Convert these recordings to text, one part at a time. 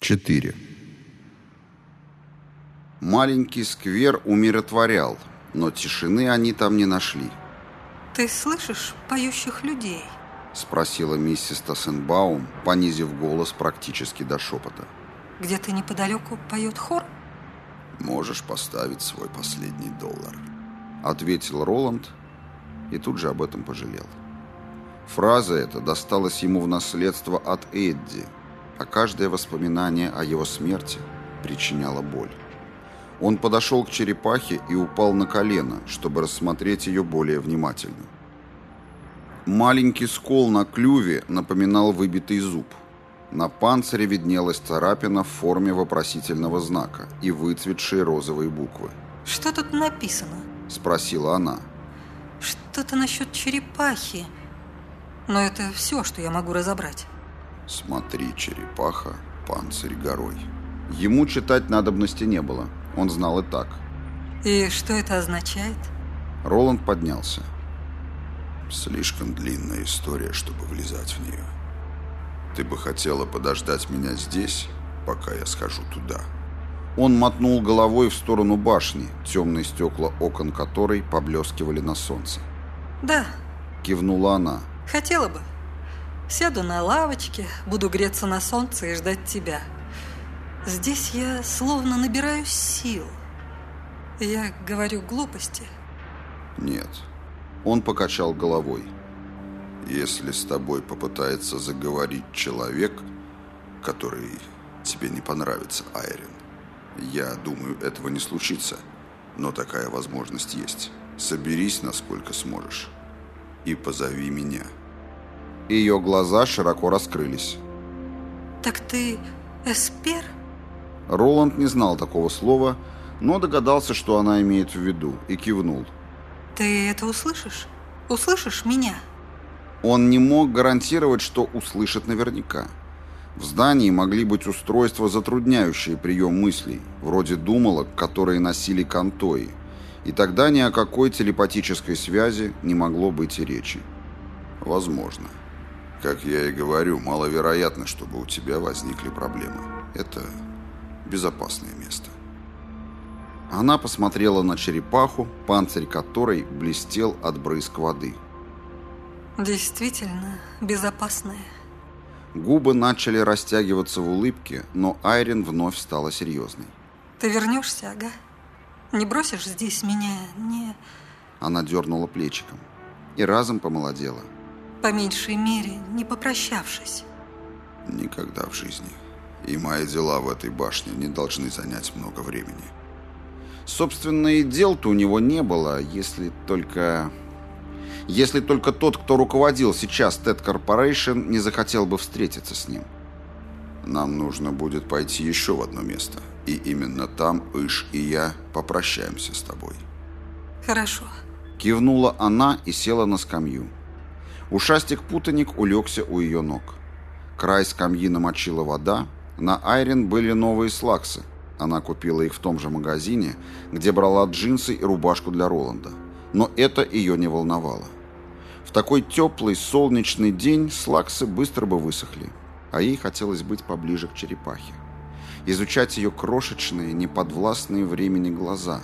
4. Маленький сквер умиротворял, но тишины они там не нашли. «Ты слышишь поющих людей?» — спросила миссис Тассенбаум, понизив голос практически до шепота. «Где-то неподалеку поет хор?» «Можешь поставить свой последний доллар», — ответил Роланд и тут же об этом пожалел. Фраза эта досталась ему в наследство от Эдди — а каждое воспоминание о его смерти причиняло боль. Он подошел к черепахе и упал на колено, чтобы рассмотреть ее более внимательно. Маленький скол на клюве напоминал выбитый зуб. На панцире виднелась царапина в форме вопросительного знака и выцветшие розовые буквы. «Что тут написано?» – спросила она. «Что-то насчет черепахи. Но это все, что я могу разобрать». «Смотри, черепаха, панцирь горой». Ему читать надобности не было, он знал и так. «И что это означает?» Роланд поднялся. «Слишком длинная история, чтобы влезать в нее. Ты бы хотела подождать меня здесь, пока я схожу туда». Он мотнул головой в сторону башни, темные стекла окон которой поблескивали на солнце. «Да», — кивнула она. «Хотела бы». Сяду на лавочке, буду греться на солнце и ждать тебя. Здесь я словно набираюсь сил. Я говорю глупости. Нет. Он покачал головой. Если с тобой попытается заговорить человек, который тебе не понравится, Айрин, я думаю, этого не случится. Но такая возможность есть. Соберись, насколько сможешь. И позови меня. Ее глаза широко раскрылись. «Так ты эспер?» Роланд не знал такого слова, но догадался, что она имеет в виду, и кивнул. «Ты это услышишь? Услышишь меня?» Он не мог гарантировать, что услышит наверняка. В здании могли быть устройства, затрудняющие прием мыслей, вроде думалок, которые носили контои, и тогда ни о какой телепатической связи не могло быть и речи. Возможно. Как я и говорю, маловероятно, чтобы у тебя возникли проблемы. Это безопасное место. Она посмотрела на черепаху, панцирь которой блестел от брызг воды. Действительно, безопасное. Губы начали растягиваться в улыбке, но Айрин вновь стала серьезной. Ты вернешься, ага? Не бросишь здесь меня, не... Она дернула плечиком и разом помолодела. По меньшей мере, не попрощавшись. Никогда в жизни. И мои дела в этой башне не должны занять много времени. Собственно, и дел-то у него не было, если только... Если только тот, кто руководил сейчас TED Corporation, не захотел бы встретиться с ним. Нам нужно будет пойти еще в одно место. И именно там Иш и я попрощаемся с тобой. Хорошо. Кивнула она и села на скамью. Ушастик-путаник улегся у ее ног. Край скамьи намочила вода. На Айрин были новые слаксы. Она купила их в том же магазине, где брала джинсы и рубашку для Роланда. Но это ее не волновало. В такой теплый солнечный день слаксы быстро бы высохли, а ей хотелось быть поближе к черепахе. Изучать ее крошечные, неподвластные времени глаза,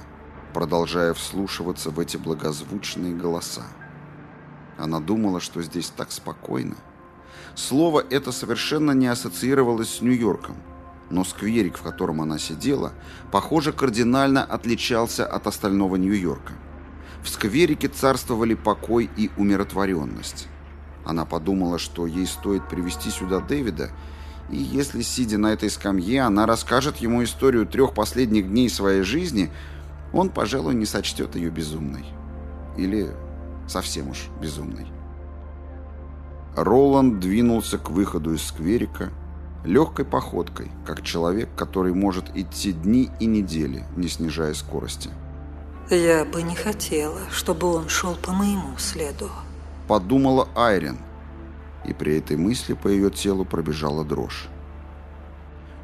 продолжая вслушиваться в эти благозвучные голоса. Она думала, что здесь так спокойно. Слово это совершенно не ассоциировалось с Нью-Йорком, но скверик, в котором она сидела, похоже, кардинально отличался от остального Нью-Йорка. В скверике царствовали покой и умиротворенность. Она подумала, что ей стоит привести сюда Дэвида, и если, сидя на этой скамье, она расскажет ему историю трех последних дней своей жизни, он, пожалуй, не сочтет ее безумной. Или Совсем уж безумный. Роланд двинулся к выходу из скверика легкой походкой, как человек, который может идти дни и недели, не снижая скорости. «Я бы не хотела, чтобы он шел по моему следу», — подумала Айрин, и при этой мысли по ее телу пробежала дрожь.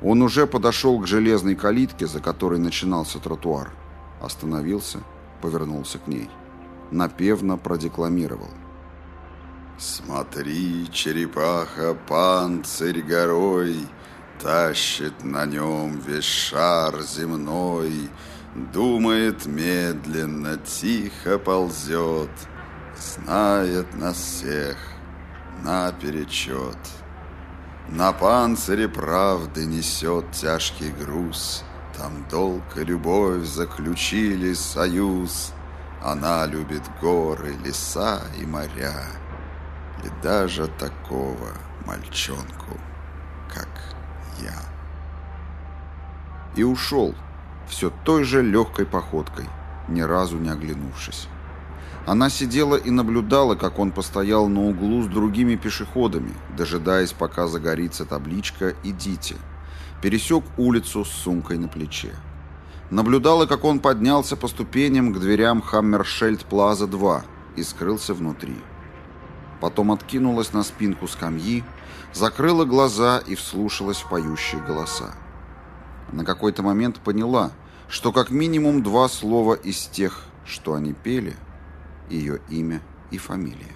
Он уже подошел к железной калитке, за которой начинался тротуар, остановился, повернулся к ней напевно продекламировал. «Смотри, черепаха, панцирь горой, тащит на нем весь шар земной, Думает медленно, тихо ползет, Знает нас всех наперечет. На панцире правды несет тяжкий груз, Там долг и любовь заключили союз. Она любит горы, леса и моря, И даже такого мальчонку, как я. И ушел, все той же легкой походкой, ни разу не оглянувшись. Она сидела и наблюдала, как он постоял на углу с другими пешеходами, дожидаясь, пока загорится табличка «Идите». Пересек улицу с сумкой на плече. Наблюдала, как он поднялся по ступеням к дверям Хаммершельд Плаза 2 и скрылся внутри. Потом откинулась на спинку скамьи, закрыла глаза и вслушалась в поющие голоса. На какой-то момент поняла, что как минимум два слова из тех, что они пели – ее имя и фамилия.